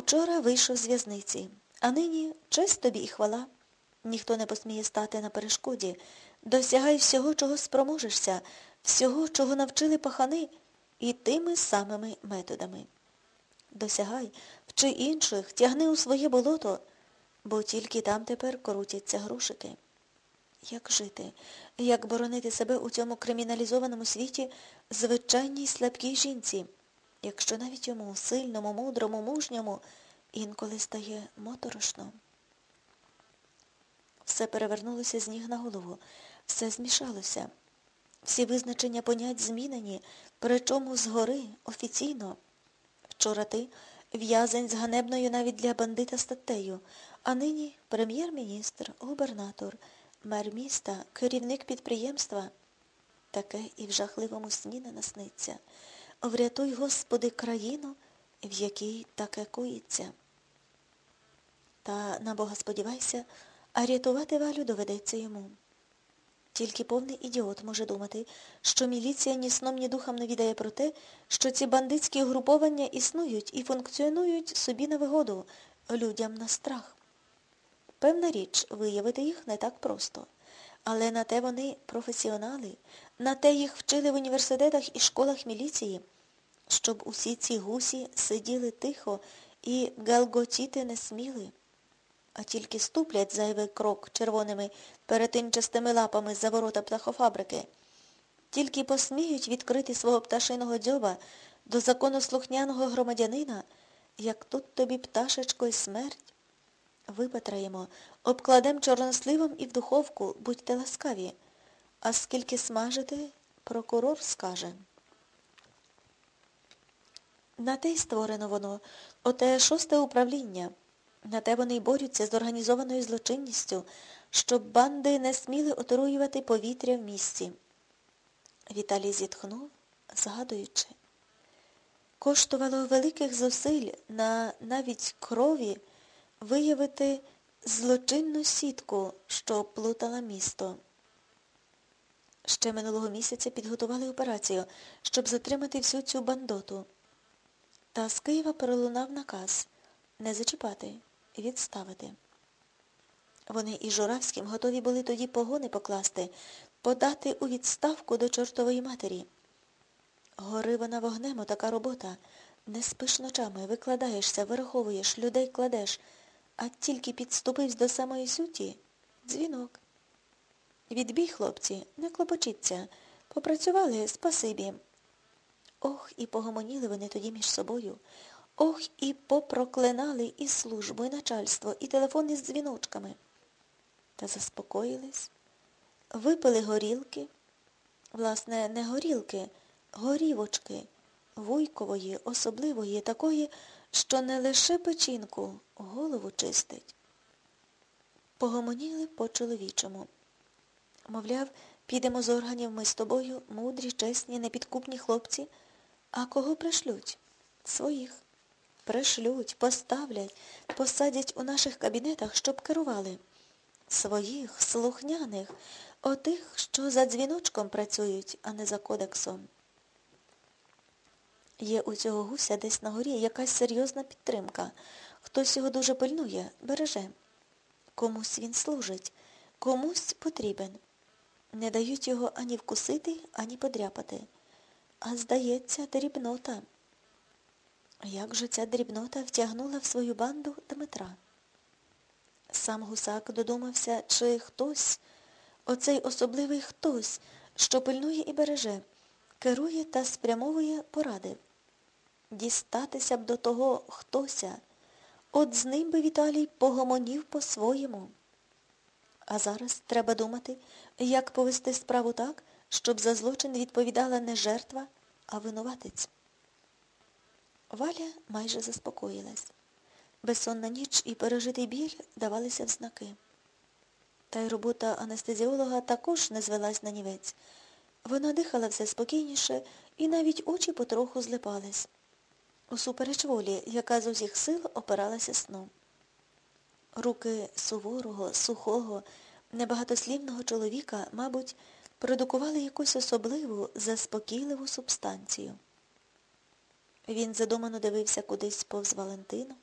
учора вийшов з в'язниці, а нині честь тобі і хвала. Ніхто не посміє стати на перешкоді. Досягай всього, чого спроможешся, всього, чого навчили пахани, і тими самими методами. Досягай, вчи інших, тягни у своє болото, бо тільки там тепер крутяться грошики. Як жити, як боронити себе у цьому криміналізованому світі звичайній слабкій жінці, якщо навіть йому, сильному, мудрому, мужньому, інколи стає моторошно? Все перевернулося з ніг на голову, все змішалося. Всі визначення понять змінені, причому згори, офіційно. Вчора ти в'язень з ганебною навіть для бандита статтею, а нині прем'єр-міністр, губернатор, мер міста, керівник підприємства. Таке і в жахливому сні не насниться. Врятуй, Господи, країну, в якій таке коїться. Та на Бога сподівайся, а рятувати Валю доведеться йому. Тільки повний ідіот може думати, що міліція ні сном, ні духом не відає про те, що ці бандитські угруповання існують і функціонують собі на вигоду, людям на страх. Певна річ, виявити їх не так просто. Але на те вони професіонали, на те їх вчили в університетах і школах міліції, щоб усі ці гусі сиділи тихо і галготіти не сміли. А тільки ступлять зайвий крок червоними перетинчастими лапами за ворота птахофабрики, тільки посміють відкрити свого пташиного дзьоба до законослухняного громадянина, як тут тобі пташечко й смерть. Випатраємо, обкладем чорносливом і в духовку, будьте ласкаві. А скільки смажити, прокурор скаже. На те й створено воно, оте шосте управління. На те вони й борються з організованою злочинністю, щоб банди не сміли отруювати повітря в місті. Віталій зітхнув, згадуючи. Коштувало великих зусиль на навіть крові виявити злочинну сітку, що плутала місто. Ще минулого місяця підготували операцію, щоб затримати всю цю бандоту. Та з Києва пролунав наказ не зачіпати відставити. Вони із Журавським готові були тоді погони покласти, подати у відставку до чортової матері. Гори вона вогнемо така робота. Не спиш ночами, викладаєшся, вираховуєш, людей кладеш, а тільки підступився до самої суті дзвінок. Відбій, хлопці, не клопочіться. Попрацювали, спасибі. Ох, і погомоніли вони тоді між собою. Ох, і попроклинали і службу, і начальство, і телефони з дзвіночками. Та заспокоїлись, випили горілки, власне, не горілки, горівочки, вуйкової, особливої, такої, що не лише печінку, голову чистить. Погомоніли по-чоловічому. Мовляв, підемо з органів ми з тобою, мудрі, чесні, непідкупні хлопці, а кого пришлють? Своїх пришлють, поставлять, посадять у наших кабінетах, щоб керували. Своїх, слухняних, отих, що за дзвіночком працюють, а не за кодексом. Є у цього гуся десь на горі якась серйозна підтримка. Хтось його дуже пильнує, береже. Комусь він служить, комусь потрібен. Не дають його ані вкусити, ані подряпати. А здається, дрібнота. Як же ця дрібнота втягнула в свою банду Дмитра? Сам гусак додумався, чи хтось, оцей особливий хтось, що пильнує і береже, керує та спрямовує поради. Дістатися б до того хтося, от з ним би Віталій погомонів по-своєму. А зараз треба думати, як повести справу так, щоб за злочин відповідала не жертва, а винуватець. Валя майже заспокоїлась. Безсонна ніч і пережитий біль давалися в знаки. Та й робота анестезіолога також не звелась на нівець. Вона дихала все спокійніше і навіть очі потроху злипались. Усупереч волі, яка з усіх сил опиралася сном. Руки суворого, сухого, небагатослівного чоловіка, мабуть, продукували якусь особливу, заспокійливу субстанцію. Він задумано дивився кудись повз Валентину.